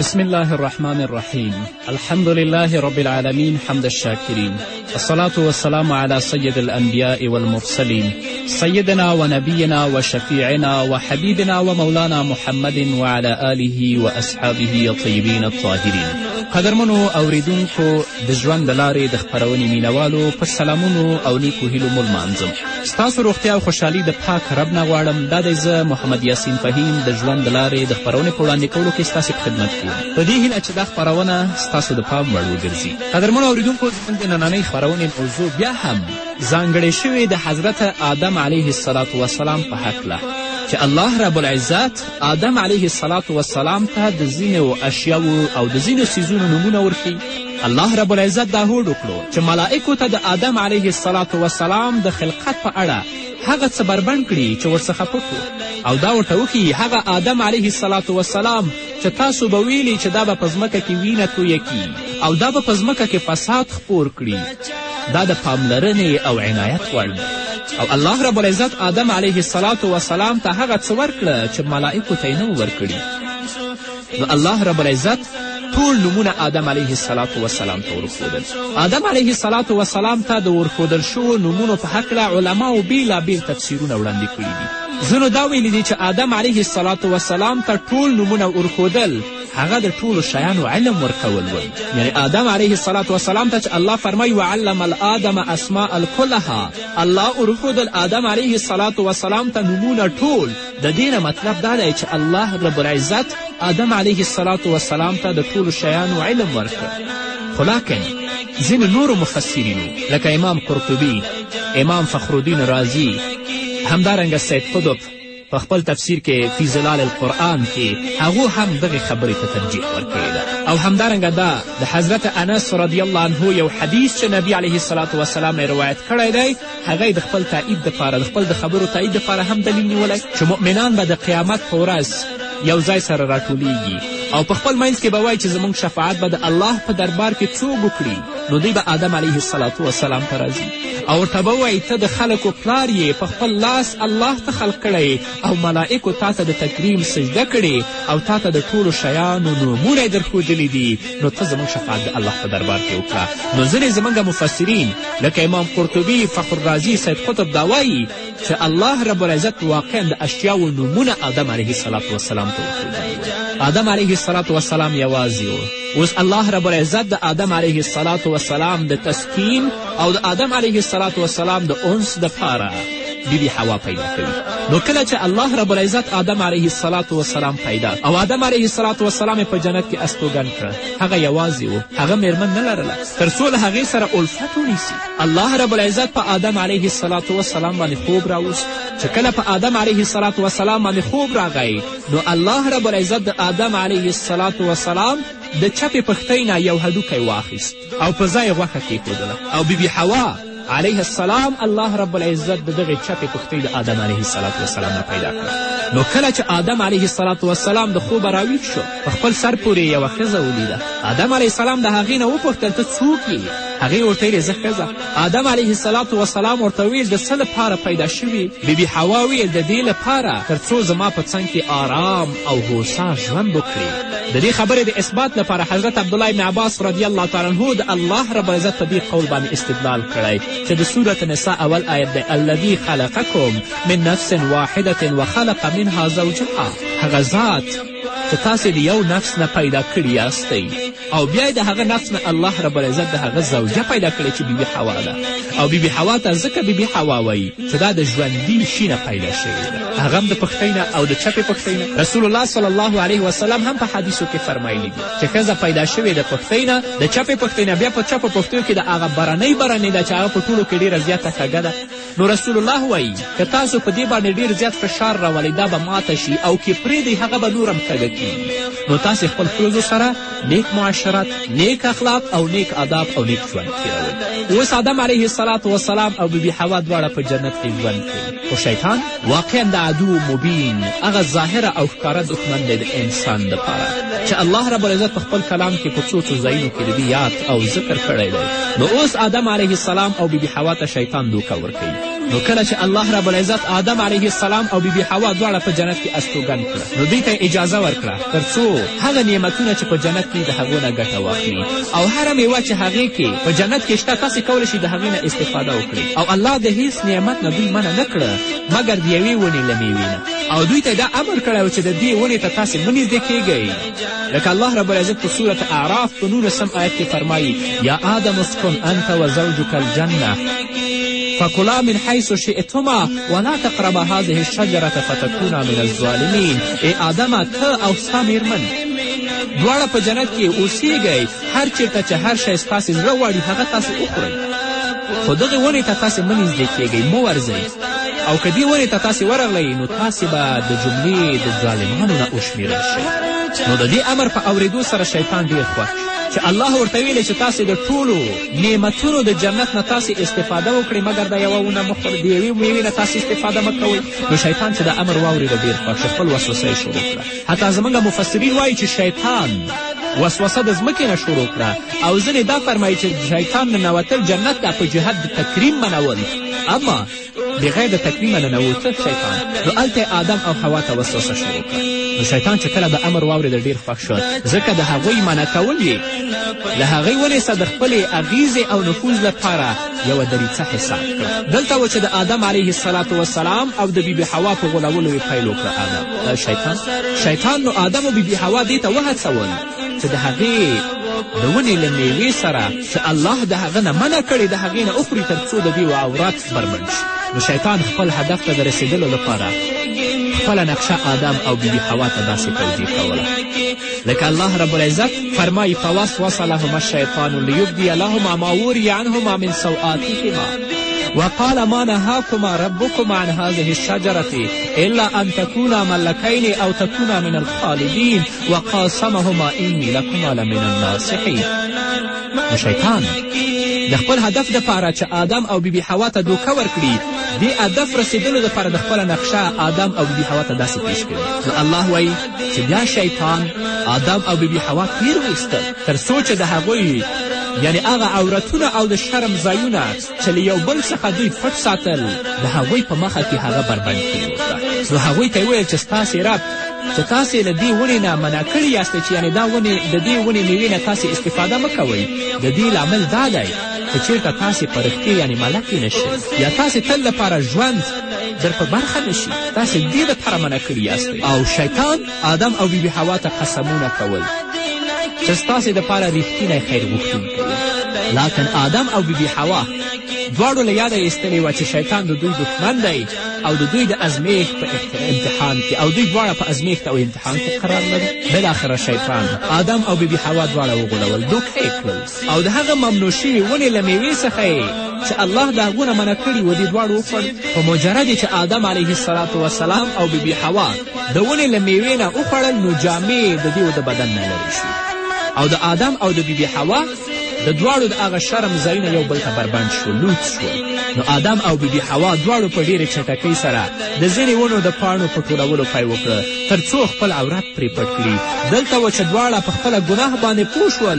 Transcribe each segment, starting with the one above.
بسم الله الرحمن الرحیم الحمد لله رب العالمین حمد الشاکرین الصلاة والسلام على سید الانبیاء والمرسلین سیدنا و نبینا و شفیعنا و حبیبنا و مولانا محمد وعلى آله و اصحابه الطیبین الطاهرین قدرمنو اوریدونکو د ژوند د لارې د خپرونې مینوالو په سلامونو او نیکو هیلو مو لمانځم ستاسو روغتیا او خوشحالي د پاک رب نه غواړم دا دی زه محمد یاسین فهیم د ژوند د لارې د خپرونې په وړاندې کولو کې ستاسې په خدمت کې یم په دې هیله چې دا خپرونه ستاسو د پام وړ وګرځي قدرمنو اورېدونکو زموږ د نننۍ خپرونې موضوع بیا هم ځانګړې شوې د حضرت آدم علیه السلام وسلام په هکله چې الله رب العزت آدم علیه السلام ته د ځینو اشیاو او د ځینو څیزونو نومونه ورکوي الله رب العزت دا هوډ وکړو چې ملائکو ته د آدم علیه السلام وسلام د خلقت په اړه هغه څه بربنډ کړي چې ورڅخه پټ او دا ورته وښیي هغه آدم علیه السلام وسلام چې تاسو به ویلي چې دا به په ځمکه کې وینه تویه کړي او دا به په ځمکه کې فساد خپور کړي دا د پاملرنې او عنایت وړ او الله رب العزت آدم علیه السلام وسلام ته هغه څه ورکړه چې ملائکو ته یې نه ورکړي نو الله رب العزت ټول نومونه آدم علیه السلام وسلام ته ورښودل آدم علیه السلام وسلام ته د ورښودل شوو نومونو په هکله علماو بېلابېل تفسیرونه وړاندې کړي دي ځینو دا ویلي دي چې آدم علیه السلام وسلام ته ټول نومونه ورښودل هغه د ټولو شیانو علم ورکول ول یعنی آدم علیه السلام وسلام ته چې الله فرمایي وعلم الادم اسماء الکلها الله ورښودل آدم علیه السلام وسلام ته نومونه ټول د دې نه مطلب دا دی چې الله رب العزت آدم علیه السلام وسلام ته د ټولو شیانو علم ورکړ خو لاکن ځینې نورو مفسرینو لکه امام قرطبي امام فخرالدین رازي همدارنګه سید قطب په خپل تفسیر کې فی ظلال القرآن کې هغو هم دغې خبرې ته ترجیح ورکړې ده او همدارنګه دا د حضرت انس رضی الله عنه یو حدیث چې نبی علیه السلام یې روایت کړی دی هغه یې د خپل تایید دپاره د خپل د خبرو تایید دپاره هم دلیل نیولی چې مؤمنان به د قیامت په ورځ یو ځای سره راټولیږي او په خپل منځ کې به وایي چې زموږ شفاعت به د الله په دربار کې څوک وکړي نو دوی به آدم علیه السلام وسلام ته راځي او ورته به ووایي ته د خلکو پلار یې په خپل لاس الله ته خلق کړی او ملائکو تا ته د تکریم سجده کړې او تا ته د ټولو شیانو نومونه یې درښودلي دي نو ته زموږ شفاعت د الله په دربار کې وکړه نو ځینې زموږ مفسرین لکه امام قرطبي فخر رازي سید قطب دا وایي چې الله رب العزت واقعا د اشیاو نومونه آدم علیه السلام وسلام ته وښودل آدم علیه السلام وسلام یوازې و اوس الله رب العزت د آدم علیه السلام وسلام د تسکین او د آدم علیه السلام وسلام د انس دپاره بی بی حوا پیدا کوي نو کله چې الله رب العزت آدم علیه السلام وسلام پیدا او آدم علیه السلام وسلام په جنت کې استوګن کړ هغه یوازې و هغه میرمن نه لرله تر څو له هغې سره الفت ونیسي الله رب العزت په آدم علیه السلام وسلام باندې خوب راوست چې کله په آدم علیه السلام وسلام باندې خوب راغی نو الله رب العزت د آدم علیه السلام وسلام د چپې پښتۍ نه یو هډوکی واخیست او په ځای یې غوښه کېښودله او بیبي بی حوا علیه السلام الله رب العزت د دغې چپې پښتۍ د آدم علیه السلام وسلام نه پیدا کړه نو کله چې آدم علیه السلام وسلام د خوبه راویښ شو په خپل سر پورې یوه ښځه ولیده آدم علیه السلام د هغې نه وپوښتل ته څوک یې هغې ورته ویلې زه ښځه آدم علیه السلام وسلام ورته وویل د څه لپاره پیدا شوي بیبي حوا ویل د دې لپاره تر څو زما په څنګ کې آرام او هوسا ژوند وکړي د دې خبرې د اثبات لپاره حضرت عبدالله ابن عباس رضی الله تعالی عنه د الله رب العزت په دې قول باندې استدلال کړی چې د صورت نساء اول آیت دی الذي خلقکم من نفس واحدة وخلق منها زوجها هغه ذات که تاسې د یو نفس نه پیدا کړي یاستئ او بیا د هغه نفس نه الله رب العزت د هغه زوجه پیدا کړې چې بیبي حوا ده او بیبي حوا ته ځکه بیبي حوا وایي چې دا د ژوندي شي نه پیدا شوې ده هغه هم د پښتۍ نه او د چپې پښتۍ نه رسول الله صلی الله علیه وسلم هم په حدیثو کې فرمایلی دي چې ښځه پیدا شوې د پښتۍ نه د چپې پښتۍ نه بیا په چپو پښتیو کې د هغه برنۍ برنۍ ده چې هغه په ټولو کې ډېره زیاته کږه ده نو رسول الله وایي که تاسو په دې باندې ډېر زیات فشار راولئ دا به ماته شي او که پرېږدئ هغه به نور هم کږه کړي نو تاسې خپل ښځو سره نیک معاشرت نیک اخلاق او نیک آداب او نیک ژوند تېروئ اوس آدم علیه السلام وسلام او بیبي حوا دواړه په جنت کې ژوند کوي خو شیطان واقعا د عدو مبین هغه ظاهره او ښکاره دښمن دی د انسان دپاره چې الله رب العزت په خپل کلام کې په څو څو ځایونو کې د دې یاد او ذکر کړی دی نو اوس آدم علیه السلام او بیبي حوا ته شیطان دوکه ورکوي نو کله چې الله رب العزت آدم علیه السلام او بیبي حوا دواړه په جنت کې استوګن کړه نو دوی ته اجازه ورکړه تر څو هغه نعمتونه چې په جنت کې د هغو نه ګټه واخلي او هره میوه چې هغې کې په جنت کې شته تاسې کولی شئ د هغې نه استفاده وکړئ او الله د هیڅ نعمت نه دوی منع نه کړه مګر د یوې ونې له میوې نه او دوی ته دا امر کړی و چې د دې ونې ته تاسې مه نږدې کیږئ لکه الله رب العزت په سورة اعراف په نولسم آیت کې فرمایي یا آدم اسکن انت و زوجک الجنه فکلا من حیث شئتما ولا تقربا هذه الشجرة فتکونا من الظالمین ای آدمه ته او ستا میرمن دواړه په جنت کې اوسیږئ هر چېرته چې هر شی ستاسې زړه غواړي هغه تاسې وخورئ خو دغې ونې ته تاسې مه نږدې کیږئ مه ورځئ او که دې ونې ته تاسې ورغلئ نو تاسې به د جملې د ظالمانو نه وشمېرل شئ نو د دې امر په اورېدو سره شیطان ډېر خوښ چې الله ورته ویلې چې تاسې د ټولو نعمتونو د جنت نه تاسې استفاده وکړئ مګر د یوه ونه مه خورئ د یوې مېوې نه تاسې استفاده مه کوئ نو شیطان چې د امر واورېده ډېر خوښ خپل وسوسه یې شروع کړه حتی زموږ مفسرین وایي چې شیطان وسوسه د ځمکې نه شروع کړه او ځینې دا فرمایي چې شیطان ننوتل جنت ته په جهت د تکریم منول اما بغیر د تکریمه ننوته شیطان نو هلته آدم او حوا ته وسوسه شروع کړه نو شیطان چې کله د امر واورېده ډېر خوښ شو ځکه د هغوی منع کول یې له هغوی ونیسه د خپلې اغیزې او نفوذ لپاره یوه دریڅه حساب کړه دلته و چې د آدم علیه السلام وسلام او د بیبي حوا په غولولو یې پیل وکړه آدم شیطان شیطان نو آدم او بیبي حوا دې ته وهڅول چې د هغې د ونې له میوې سره چې الله د هغه نه منع کړې د هغې نه وخوري تر څو د دوی عورات بربنډ شي نو شیطان خپل هدف ته د رسېدلو لپاره خپله نقشه آدم او بیبي حوا ته داسې توجیه کوله لکه الله رب العزت فرمایي فوسوس لهما الشیطان لیبدی لهما ما وری عنهما من سوآتهما وقال ما نهاكما ربكما عن هذه الشجرة الا ان تكونا ملکین او تكونا من الخالدین وقاسمهما انی لکما لمن الناصحین نو شیطان د خپل هدف دپاره چې آدم او بیبي حوا ته دوکه ورکړي دې هدف رسېدلو دپاره د خپله نقشه آدم او بیبي حوا ته داسې پیش کړي نو الله وایي چې بیا شیطان آدم او بیبي حوا تیر ویستل تر څو چې د هغوی یعنې هغه عورتونه او د شرم ځایونه چې له یو بل څخه دوی پټ ساتل د هغوی په مخه کې هغه بربنډ کړي نو هغوی ته یې وویل چې ستاسې رب چې تاسې له دې ونې نه منع کړي یاست چې یعنې دا ونې د دې ونې میوې نه تاسې استفاده مه کوئ د دې لامل دا دی که چېرته تاسې په رښتې یعنې ملک یې نه شئ یا تاسې تل لپاره ژوند در په برخه نه شي تاسې دې دپاره منع کړي یاست او شیطان آدم او بیبي حوا ته قسمونه کول چې ستاسې دپاره ریښتینی خیر غوښتونکی یم لاکن آدم او بیبي حوا دواړو له یاده ایستلې وه چې شیطان د دوی دښمن دی او د دوی د ازمیښت په امتحان کې او دوی دواړه په ازمیښت او امتحان کې قرار لري بالاخره شیطان آدم او بیبي حوا دواړه وغولول دوکه یې کړل او د هغه ممنوع شوي ونې له میوې څخه یې چې الله د هغو نه منع کړي و دې دواړو وخوړ په مجرد یې چې آدم علیه السلام وسلام او بیبي حوا د ونې له میوې نه وخوړل نو جامې د دیو د بدن نه لرې شوې او د آدم او د بیبي حوا د دواړو د هغه شرم ځایونه یو بل ته بربند شو لوڅ شو نو آدم او بیبي حوا دواړو په ډېرې چټکۍ سره د ځینې ونو د پاڼو په ټولولو پای وکړه تر څو خپل عورت پرې پټ کړي دلته و چې دواړه په خپله ګناه باندې پوه شول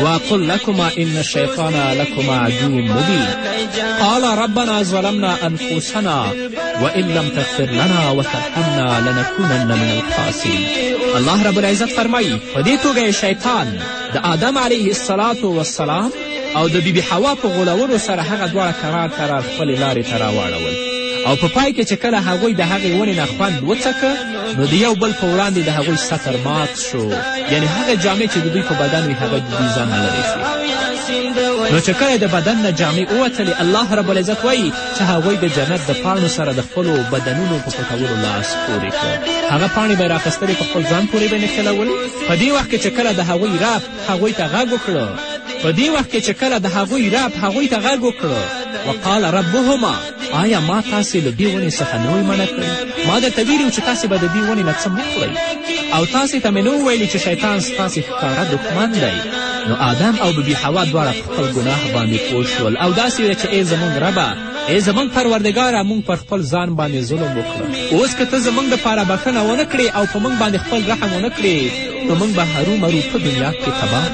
وأقل لكما إن الشيطان لكما عدو مبين قال ربنا ظلمنا أنفسنا وإن لم تغفر لنا وترحمنا لنكونن من الخاسرين الله رب العزت فرمایي په دې توګه شیطان د آدم علیه السلام والسلام او د بیبي حوا په غولولو سره هغه دواړه کرار کرار خپلې لارې ته راواړول او په پای کې چې کله هغوی د هغې ونې نه خوند وڅکه نو د یو بل په وړاندې د هغوی ستر مات شو یعنې هغه جامې چې د دوی په بدن وي هغه د دوی ځانه لرې شوې نو چې کله د بدن نه جامې ووتلې الله رب العزت وایي چې هغوی د جنت د پاڼو سره د خپلو بدنونو په پټولو لاس پورې کړ هغه پاڼې به یې راخیستلې په خپل ځان پورې به یې نښلول په دې وخت کې چې کله د هغوی رب هغوی ته غږ وکړو په دې وخت کې چې کله د هغوی رب هغوی ته غږ وکړو وقال ربهما آیا ما تاسې له دې ونې څخه نه وئ منع کړي ما درته ویلي چې تاسې به د دې ونې نه څه مه خورئ او تاسې ته مې نه ویلي چې شیطان ستاسې ښکاره دښمن دی نو آدم او ببي حوا دواړه په خپل ګناه باندې پوه شول او داسې ویل چې ای زموږ ربه ای زموږ پروردګاره موږ پر خپل ځان باندې ظلم وکړو اوس که ته زموږ دپاره بښنه ونه کړې او په موږ باندې خپل رحم ونه کړې نو موږ به هرو مرو په دنیا کې تباه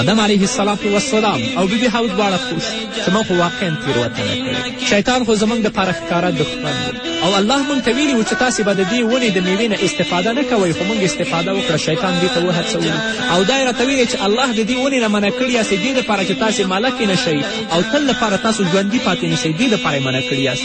آدم علیه السلام وسلام او بیبي حوا دواړه پوه شو چې موږ خو واقعا تېروتنه کړې شیطان خو زموږ دپاره ښکاره دښمن دی او الله موږ ته ویلي و چې تاسې به د دې ونې د میوې نه استفاده نه کوئ خو موږ استفاده وکړه شیطان دې ته وهڅولو او دا یې راته ویلې چې الله د دې ونې نه منع کړي یاست دې دپاره چې تاسې ملکې نه شئ او تل لپاره تاسو ژوندي پاتې نه شئ دې دپاره یې منع کړي یاست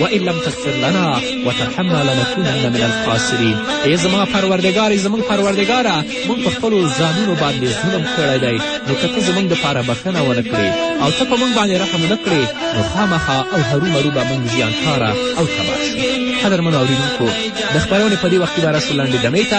وان لم تغفر لنا وترحمنا لنکونن من الخاسرین ای زما پروردګار ای زموږ پروردګاره موږ په خپلو ځانونو باندې ظلم کړی دی نو که ته زموږ دپاره بښنه ونه کړې او ته په موږ باندې رحم ونه کړې نو خامخا او هرومرو به موږ زیانکاره او تباه شو قدرمنو اورېدونکو د خپرونې په دې وخت کې به رسو لنډې دمې ته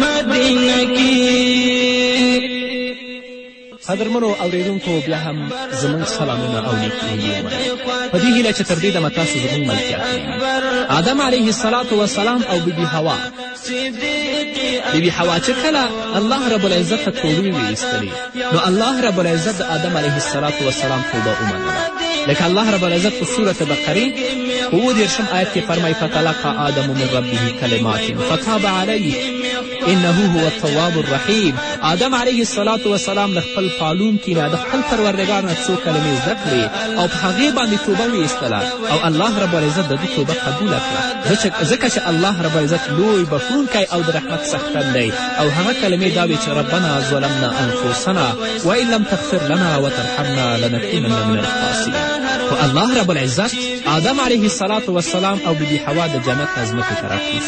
مدینه کی قدرمنو اورېدونکو بیا هم زموږ سلامونه او نیکهیلي ومنئ په دې هیله چې تر دې دمه تاسو زموږ ملتیا کړئ آدم علیه السلام وسلام او بیبي هوا بیبي هوا چې کله الله رب العزت ته توبې ویستلې نو الله رب العزت د آدم علیه السلام توبه ومنله لکه الله رب العزت په صورت بقرې په اووه دېرشم آیت کې فرمایي فتلقا آدم من ربه کلمات فتاب علیه انه هو التواب الرحیم آدم علیه السلام وسلام له خپل پالونکي نه د خپل پروردګار نه څو کلمې زده کړې او په هغې باندې توبه ویستله او الله رب العزت د ده توبه قبوله کړه ځکه چې الله رب العزت لوی بخښونکی او د رحمت څښتن دی او هغه کلمې دا وې چې ربنا ظلمنا انفسنا وان لم تغفر لنا وترحمنا لنکونن من الخاسرین خو الله رب العزت آدم علیه السلام وسلام او بیبي حوا د جنت نه ځمکې ته راکوز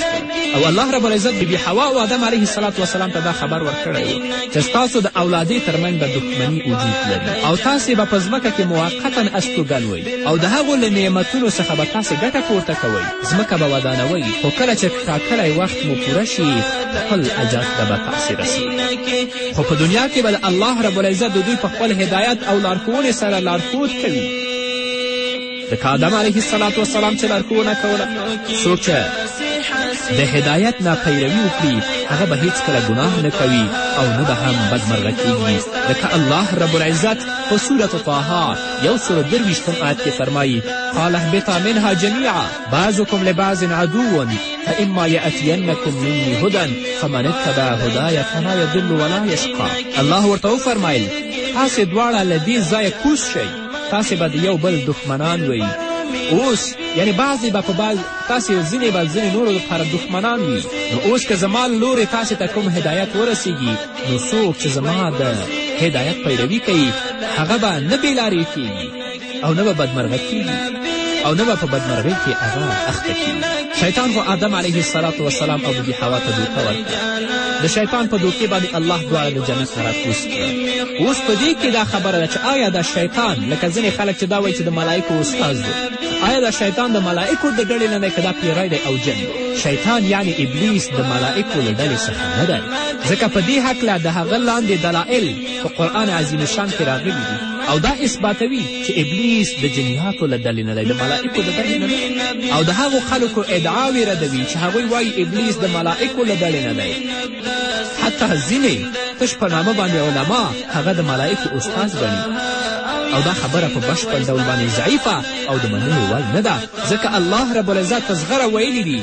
او الله رب العزت بیبي حوا او آدم علیه السلام وسلام ته دا خبر ورکړی و چې ستاسو د اولادې ترمنځ به دښمني وجود لري او تاسې به په ځمکه کې موقتا استوګن وئ او د هغو له نعمتونو څخه به تاسې ګټه پورته کوئ ځمکه به ودانوئ خو کله چې ټاکلی وخت مو پوره شي خپل اجر ته به تاسې رسېږي خو په دنیا کې به د الله رب العزت د دوی په خپل هدایت او لارښوونې سره لارښود کوي لکه آدم علیه السلام وسلام چې لارښوونه کوله څوک چې د هدایت نه پیروي وکړي هغه به هیڅکله ګناه نه کوي او نه به هم بدمرغه کیږي ځکه الله رب العزت په سورة طه یو سل درویشتم آیت کې فرمایي قال اهبطا منها جمیعا بعضكم لبعض عدو فإما يأتينكم مني هدى فمن اتبع هداي فلا يضل ولا يشقى الله ورته وفرمایل تاسې دواړه له دې ځایه کوز شئ تاسې به د یو بل دښمنان وئ اوس یعنی بعضې به په بعض تاسې ځینې به ځینې نورو لپاره دښمنان وي نو اوس که زما لورې تاسې ته کوم هدایت ورسیږي نو څوک چې زما د هدایت پیروي کوي هغه به نه بېلارې کیږي او نه به بدمرغه کیږي او نه به په بدمرغۍ کې هغه اخته کیږي شیطان خو آدم علیه السلام وسلام او ببي حوا ته دوکه ورکړه د شیطان په دوکې باندې الله دواړه د جنت نه راکوز کړه اوس په دې کې دا خبره ده چې آیا دا شیطان لکه ځینې خلک چې دا وایي چې د ملایکو استاز دی آیا دا شیطان د ملایکو د ډلې نه دی که دا پیری دی او جن شیطان یعنې ابلیس د ملایکو له ډلې څخه نه دی ځکه په دې هکله د هغه لاندې دلایل په قرآن عظیم شان کې راغلي دي او دا اثباتوي چې ابلیس د جنیاتو له ډلې نه دی د ملائکو د ډلې نه دی او د هغو خلکو ادعاوې ردوي چې هغوی وایي ابلیس د ملائکو له ډلې نه دی حتی ځینې تش په نامه باندې علما هغه د ملائکو استاد ګڼي او دا خبره په بشپړ ډول باندې ضعیفه او د منلو وړ نه ده ځکه الله رب العزت په زغره ویلي دي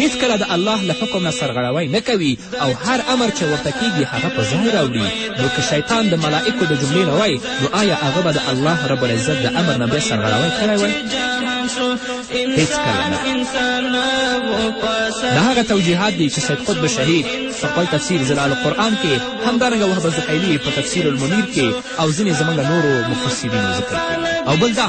هېڅکله د الله له حکم نه سرغړوی نه کوي او هر امر چې ورته کېږي هغه په ځای راوړي نو که شیطان د ملائکو د جملې نه وای نو آیا هغه به د الله رب العزت د امر نه بیا سرغړوی کړی وای هېڅکله نه دا هغه توجیهات دي چې سید قطب شهید په خپل تفسیر زلال قرآن کې همدارنګه وهبه زحیلي په تفسیر المنیر کې او ځینې زموږ نورو مفسرینو ذکر کوي او بل دا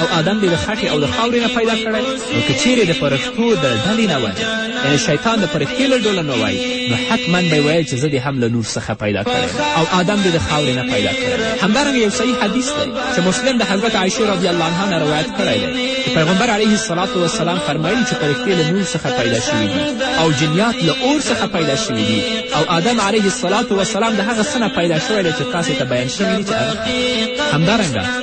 او آدم دې د خټې او د خاورې نه پیدا کړی نو که چیرې د فرښتو د ډلې نه وای یعنې شیطان د فرښتې له ډوله نه وای نو حتما به ویل چې زه دې هم له نور څخه پیدا کړی او آدم دې د خاورې نه پیدا کړی همدارنګه یو صحیح حدیث دی چې مسلم د حضرت عایشې رضی الله عنها نه روایت کړی دی چې پیغمبر علیه الصلاة وسلام فرمایلي چې فرښتې له نور څخه پیدا شوي دي او جنیات له اور څخه پیدا شوي دي او آدم علیه الصلاة وسلام د هغه څه نه پیدا شوی دی چې تاسې ته بیان شوي دي چې همدارنګه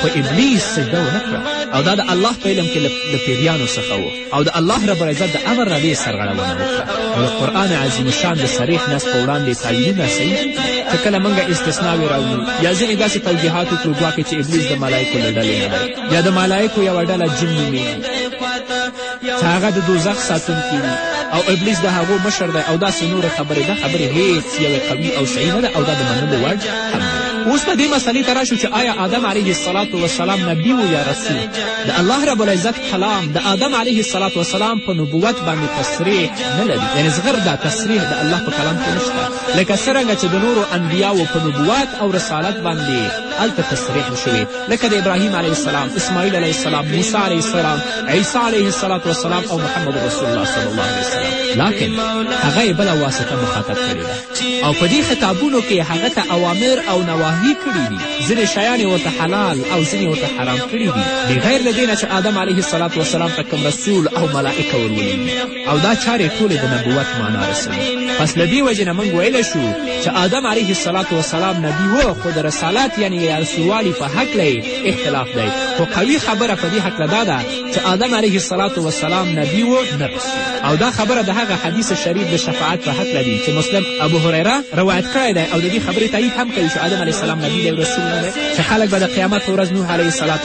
خو ابلیس سجده ونه کړه او دا د الله په علم کې له پیریانو څخه و او د الله رب العزت د امر نه یې سرغړونه وکړه او د قرآن عظیم شان د صریح نس په وړاندې تاویلونه صحیح که کله موږ استثناوې راوړو یا ځینې داسې توجیحات وکړو ګواکې چې ابلیس د ملایکو له ډلې نه دی یا د ملایکو یوه ډله جن نومېږي چې هغه د دوزخ ساتونکي دي او ابلیس د هغو مشر دی او داسې نورې خبرې دا خبرې هیڅ یوې قوي او صحیح نه ده او دا د منلو وړ هم اوس په دې مسئلې ته راشو چې آیا آدم علیه السلام وسلام نبي و یا رسول د الله رب العزت کلام د آدم علیه السلام وسلام په نبوت باندې تصریح نه لري یعنې زغر دا تصریح د الله په کلام کې نشته لکه څرنګه چې د نورو انبیاو په نبوت او رسالت باندې هلته تصریح شوې لکه د ابراهیم علیه السلام اسماعیل علیه السلام موسی علیه السلام عیسی علیه السلام والسلام او محمد رسول الله صلی الله علیه وسلم لاکن هغه یې بله واسطه مخاطب کړې ده او په دې خطابونو کې هغه ته اوامر او نواهي کړي دي ځینې شیان یې ورته حلال او ځینې ورته حرام کړي دي بغیر له دې نه چې آدم علیه السلام والسلام ته کوم رسول او ملائکه ورولېږي او دا چارې ټولې د نبوت معنا رسوي پس له دې وجې نه موږ ویلی شو چې آدم علیه السلام وسلام نبي و خو د رسالت یعنې یا رسولوالي په هکله یې اختلاف دی خو قوي خبره په دې هکله دا ده چې آدم علیه السلام وسلام نبي و نه رسول او دا خبره د هغه حدیث شریف د شفاعت په هکله دي چې مسلم ابو هریره روایت کړی دی او د دې خبرې تایید هم کوي چې آدم علیه السلام نبي دی رسول نه دی چې خلک به د قیامت په ورځ نوح علیه السلام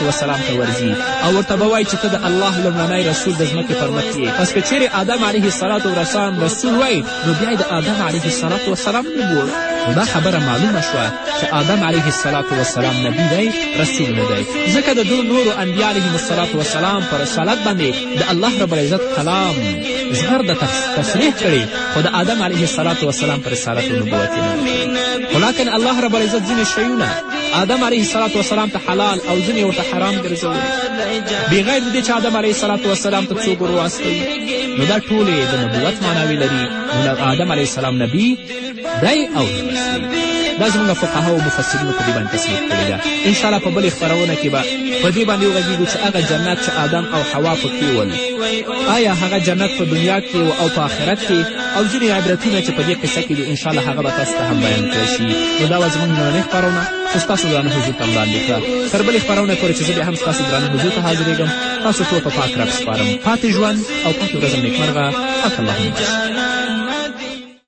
ته ورځي او ورته به وایي چې ته د الله لومړنی رسول د ځمکې پر مخ پس که چیرې آدم علیه السلام ورسان رسول وای نو بیا د آدم علیه السلام وسلام نبوت نو دا خبره معلومه شوه چې آدم علیه السلام وسلام نبی دی رسول نه دی ځکه د دو نورو انبیا علیهم السلام وسلام په رسالت باندې د الله رب العزت کلام زغر د تصریح کړي خو د آدم علیه السلام وسلام په رسالت و نبوت یې نه ولاکن الله رب العزت ځینې شیونه آدم علیه السلام وسلام ته حلال او ځینې ورته حرام ګرځولي بغیر د دې چې آدم علیه السلام وسلام ته څوک ور واستوي نو دا ټولې د نبوت معناوې لري نو آدم علیه السلام نبي دی او دا زموږ فقها او مفسرینو په دې باندې تصریح کړې ده انشاءالله په بلې خپرونه کې به په دې باندې وغږېږو چې هغه جنت چې آدم او حوا پکې ول آیا هغه جنت په دنیا کې او په آخرت کې او ځینې عبرتونه چې په دې قصه کې دي انشاءالله هغه به تاسو ته هم بیان کړی شي نو دا وه زموږ نننۍ خپرونه چې ستاسو درانه حضور ته وړاندې کړه تر بلې خپرونې پورې چې زه بیا هم ستاسو درانه حضور ته حاضرېږم تاسو ټول په پاک رب سپارم پاتې ژوند او پاتې ورځم نیکمرغه پاک اللهم